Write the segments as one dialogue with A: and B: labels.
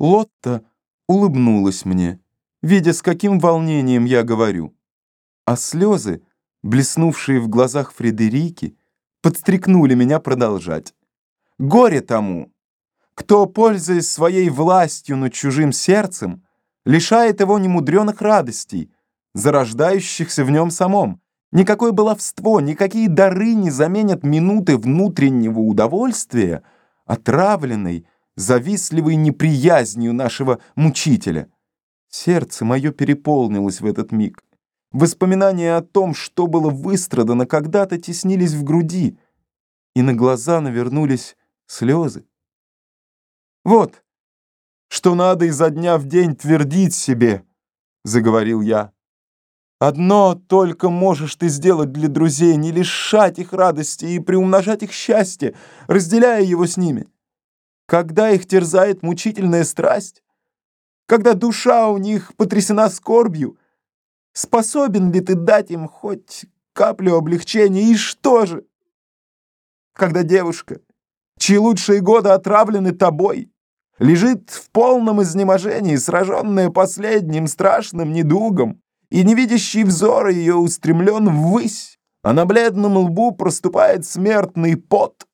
A: Лотта улыбнулась мне, видя, с каким волнением я говорю. А слезы, блеснувшие в глазах Фредерики, подстрекнули меня продолжать. Горе тому, кто, пользуясь своей властью над чужим сердцем, лишает его немудреных радостей, зарождающихся в нем самом. Никакое баловство, никакие дары не заменят минуты внутреннего удовольствия, отравленной, завистливой неприязнью нашего мучителя. Сердце мое переполнилось в этот миг. Воспоминания о том, что было выстрадано, когда-то теснились в груди, и на глаза навернулись слезы. «Вот, что надо изо дня в день твердить себе», — заговорил я. «Одно только можешь ты сделать для друзей, не лишать их радости и приумножать их счастье, разделяя его с ними. Когда их терзает мучительная страсть, когда душа у них потрясена скорбью, способен ли ты дать им хоть каплю облегчения, и что же? Когда девушка, чьи лучшие годы отравлены тобой, лежит в полном изнеможении, сраженная последним страшным недугом, и невидящий взор ее устремлен ввысь, а на бледном лбу проступает смертный пот.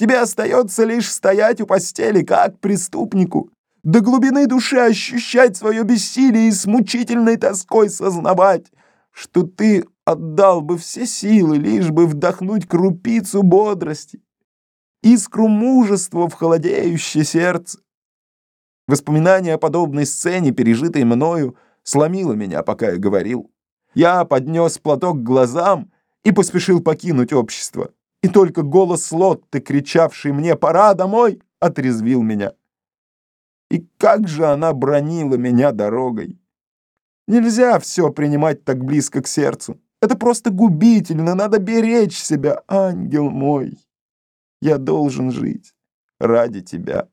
A: Тебе остается лишь стоять у постели, как преступнику, до глубины души ощущать свое бессилие и с мучительной тоской сознавать, что ты отдал бы все силы, лишь бы вдохнуть крупицу бодрости, искру мужества в холодеющее сердце. Воспоминание о подобной сцене, пережитой мною, сломило меня, пока я говорил. Я поднес платок к глазам и поспешил покинуть общество и только голос Лотты, кричавший мне «Пора домой!», отрезвил меня. И как же она бронила меня дорогой! Нельзя все принимать так близко к сердцу. Это просто губительно, надо беречь себя, ангел мой. Я должен жить ради тебя.